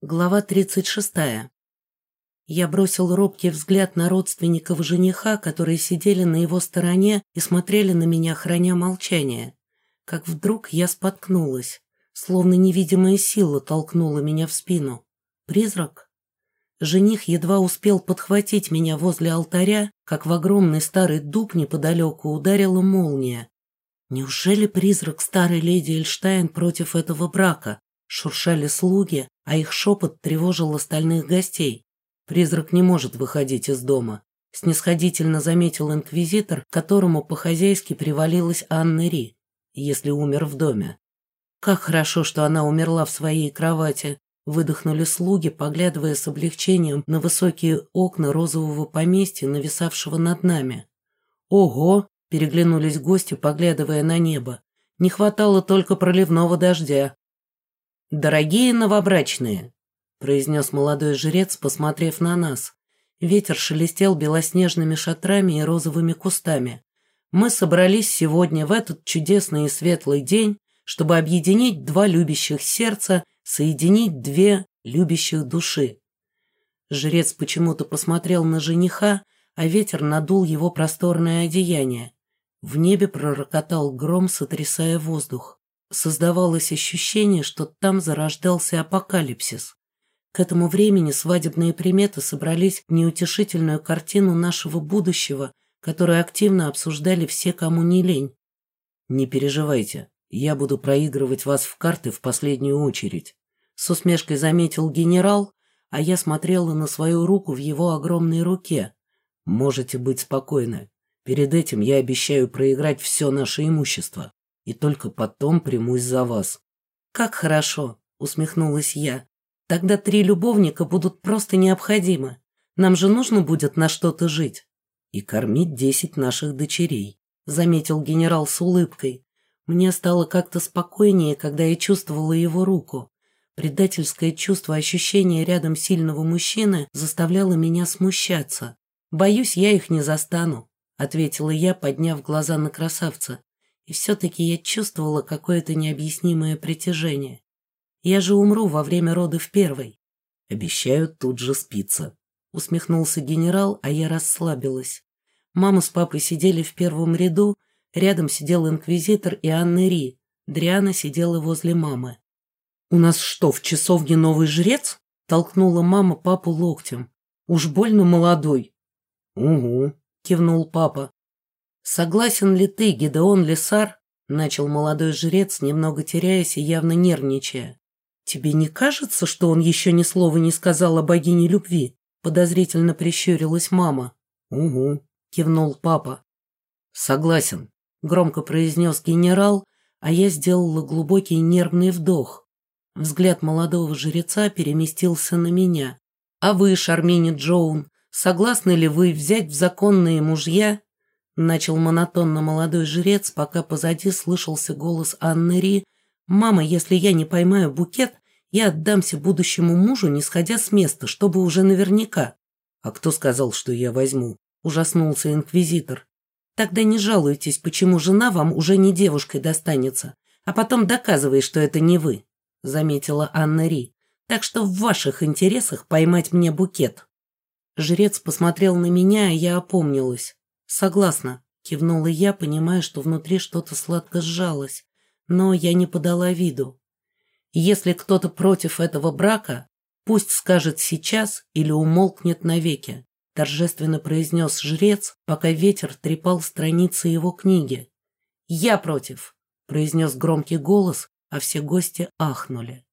Глава 36. Я бросил робкий взгляд на родственников жениха, которые сидели на его стороне и смотрели на меня, храня молчание. Как вдруг я споткнулась, словно невидимая сила толкнула меня в спину. Призрак? Жених едва успел подхватить меня возле алтаря, как в огромный старый дуб неподалеку ударила молния. Неужели призрак старой леди Эльштайн против этого брака? Шуршали слуги, а их шепот тревожил остальных гостей. Призрак не может выходить из дома. Снисходительно заметил инквизитор, которому по-хозяйски привалилась Анна Ри, если умер в доме. Как хорошо, что она умерла в своей кровати, выдохнули слуги, поглядывая с облегчением на высокие окна розового поместья, нависавшего над нами. «Ого!» – переглянулись гости, поглядывая на небо. «Не хватало только проливного дождя». «Дорогие новобрачные!» – произнес молодой жрец, посмотрев на нас. Ветер шелестел белоснежными шатрами и розовыми кустами. Мы собрались сегодня в этот чудесный и светлый день, чтобы объединить два любящих сердца, соединить две любящих души. Жрец почему-то посмотрел на жениха, а ветер надул его просторное одеяние. В небе пророкотал гром, сотрясая воздух. Создавалось ощущение, что там зарождался апокалипсис. К этому времени свадебные приметы собрались в неутешительную картину нашего будущего, которую активно обсуждали все, кому не лень. «Не переживайте, я буду проигрывать вас в карты в последнюю очередь», с усмешкой заметил генерал, а я смотрела на свою руку в его огромной руке. «Можете быть спокойны. Перед этим я обещаю проиграть все наше имущество и только потом примусь за вас». «Как хорошо!» — усмехнулась я. «Тогда три любовника будут просто необходимы. Нам же нужно будет на что-то жить». «И кормить десять наших дочерей», — заметил генерал с улыбкой. Мне стало как-то спокойнее, когда я чувствовала его руку. Предательское чувство ощущения рядом сильного мужчины заставляло меня смущаться. «Боюсь, я их не застану», — ответила я, подняв глаза на красавца. И все-таки я чувствовала какое-то необъяснимое притяжение. Я же умру во время родов первой. Обещаю тут же спиться. Усмехнулся генерал, а я расслабилась. Мама с папой сидели в первом ряду, рядом сидел инквизитор и Анна Ри. Дриана сидела возле мамы. «У нас что, в часовне новый жрец?» Толкнула мама папу локтем. «Уж больно молодой». «Угу», кивнул папа. «Согласен ли ты, Гидеон Лесар?» — начал молодой жрец, немного теряясь и явно нервничая. «Тебе не кажется, что он еще ни слова не сказал о богине любви?» — подозрительно прищурилась мама. «Угу», — кивнул папа. «Согласен», — громко произнес генерал, а я сделала глубокий нервный вдох. Взгляд молодого жреца переместился на меня. «А вы, Шармини Джоун, согласны ли вы взять в законные мужья Начал монотонно молодой жрец, пока позади слышался голос Анны Ри. «Мама, если я не поймаю букет, я отдамся будущему мужу, не сходя с места, чтобы уже наверняка». «А кто сказал, что я возьму?» – ужаснулся инквизитор. «Тогда не жалуйтесь, почему жена вам уже не девушкой достанется, а потом доказывай, что это не вы», – заметила Анна Ри. «Так что в ваших интересах поймать мне букет». Жрец посмотрел на меня, а я опомнилась. «Согласна», — кивнула я, понимая, что внутри что-то сладко сжалось, но я не подала виду. «Если кто-то против этого брака, пусть скажет сейчас или умолкнет навеки», — торжественно произнес жрец, пока ветер трепал страницы его книги. «Я против», — произнес громкий голос, а все гости ахнули.